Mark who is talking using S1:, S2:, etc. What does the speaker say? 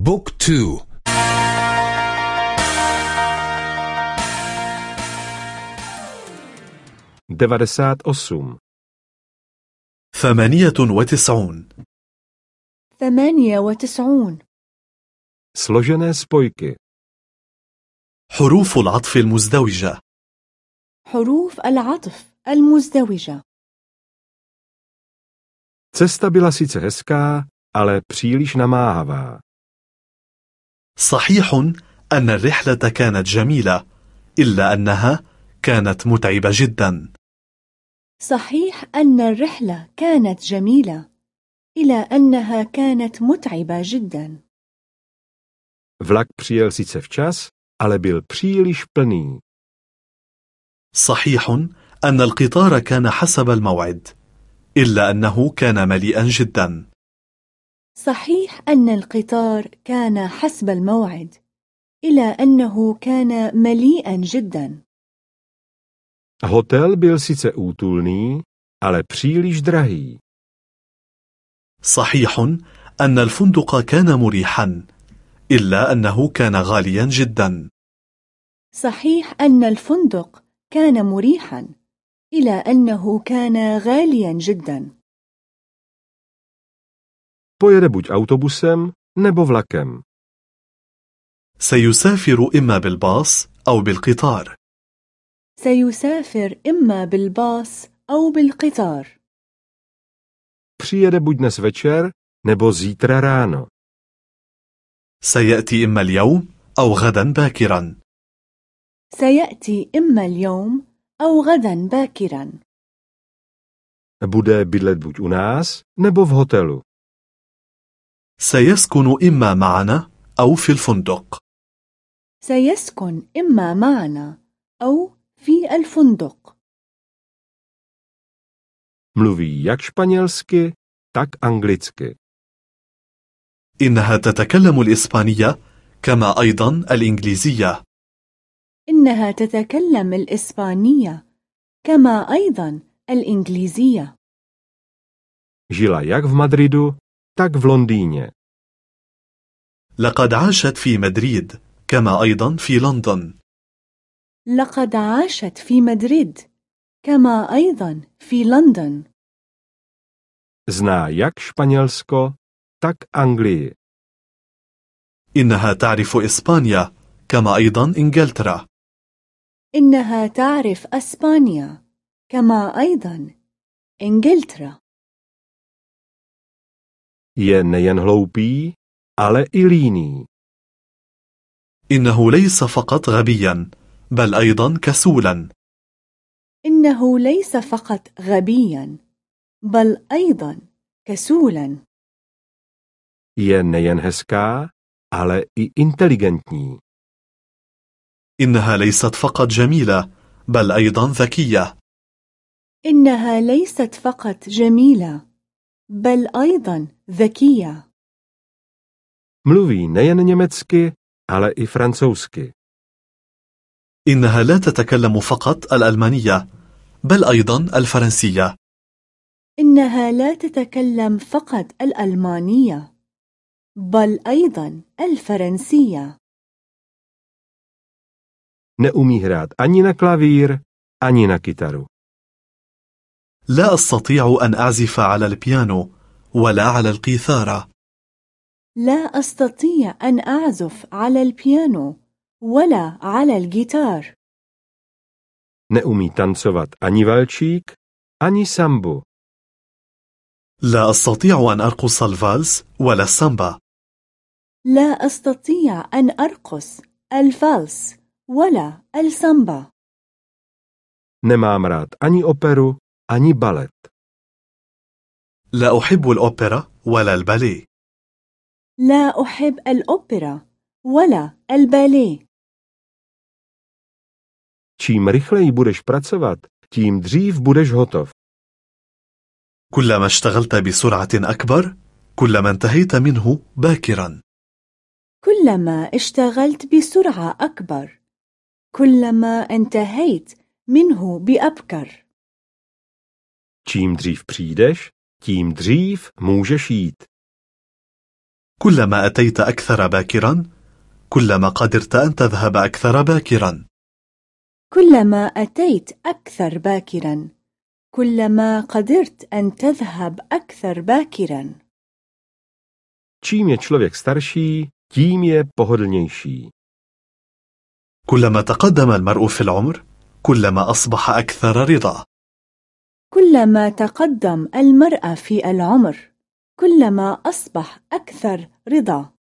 S1: بوك تو
S2: devadesát osm
S3: ثمانية وتسعون
S4: ثمانية وتسعون
S2: složené spojky
S3: حروف العطف المزدوجة
S4: حروف العطف المزدوجة
S2: Cesta byla sice hezká, ale příliš namáhavá.
S3: صحيح أن الرحلة كانت جميلة إلا أنها كانت متعبة جدا.
S4: صحيح أن الرحلة كانت جميلة إلى أنها كانت متعبة جدا.
S2: Vlak přijel sice včas, ale byl příliš plný.
S3: صحيح أن القطار كان حسب الموعد إلا أنه كان مليئا جدا.
S4: صحيح أن القطار كان حسب الموعد إلى أنه كان مليئا جدا.
S2: Hotel byl sice útulný, ale příliš drahý.
S3: صحيح أن الفندق كان مريحا إلا أنه كان غاليا جدا.
S4: صحيح أن الفندق كان مريحا إلى أنه كان غاليا جدا.
S2: Pojede buď autobusem, nebo vlakem.
S3: سيسافر إما بالباص أو بالقطار
S4: سيسافر إما بالباص أو بالقطار
S2: Přijede buď dnes večer, nebo zítra ráno.
S3: سيأتي إما اليوم أو غدا باكرا
S4: سيأتي إما اليوم أو غدا باكرا
S2: Bude bydlet buď u nás, nebo v hotelu.
S3: سيسكن إما معنا أو في الفندق.
S4: سيسكن إما معنا أو في الفندق.
S2: Mluví jak španělsky, tak anglicky.
S3: إنها تتكلم الإسبانية كما أيضا الإنجليزية.
S4: إنها تتكلم الإسبانية كما أيضا الإنجليزية.
S2: Žila jak v Madridu, tak v Londýně.
S3: لقد عاشت في مدريد كما أيضا في لندن
S4: لقد عاشت في مدريد كما أيضا في لندن
S2: Zná jak Španělsko, tak Anglii.
S3: إنها تعرف إسبانيا كما أيضا إنجلترا
S4: إنها تعرف أسبانيا كما أيضا إنجلترا
S2: Je nejen hloupý, ale i líný.
S3: إنه ليس فقط غبيا بل أيضا كسولا
S4: إنه ليس فقط غبيا بل أيضا كسولا
S2: Je nejen hezká, ale i inteligentní.
S3: إنها ليست فقط جميلة بل أيضا ذكية
S4: إنها ليست فقط جميلة بل أيضا ذكية
S2: Mluví nejen německy, ale i francouzsky.
S3: إنها لا تتكلم فقط الألمانية بل أيضا الفرنسية
S4: إنها لا تتكلم فقط الألمانية بل أيضا الفرنسية
S2: Neumí hrát ani na klavír, ani na kytaru.
S3: لا أستطيع أن أعزف على البيانو ولا على القيثارة.
S4: لا أستطيع أن أعزف على البيانو ولا على الجيتار.
S2: Neumí tancovat ani valčík, ani sambu.
S3: لا أستطيع أن أرقص الفالس ولا السامبا.
S4: لا أستطيع أن أرقص الفالس ولا السامبا.
S2: Nemám rád ani operu, ani balet.
S3: لا أحب الأوبرا ولا الباليه
S4: لا أحب الأوبرا ولا الباليه
S2: Čím rychleji budeš pracovat, tím dřív budeš hotov.
S3: كلما اشتغلت بسرعة أكبر كلما انتهيت منه باكرا
S4: كلما اشتغلت بسرعة أكبر كلما انتهيت منه بأبكر
S2: Čím dřív přijdeš, tím dřív můžeš jít.
S3: كلما أتيت أكثر باكرا كلما قدرت أن تذهب أكثر باكرا
S4: كلما أتيت أكثر باكرا كلما قدرت أن تذهب أكثر باكرا
S2: Čím je člověk starší, tím je pohodlnější.
S3: كلما تقدم المرء في العمر كلما أصبح أكثر رضا
S4: كلما تقدم المرأة في العمر كلما أصبح أكثر رضا.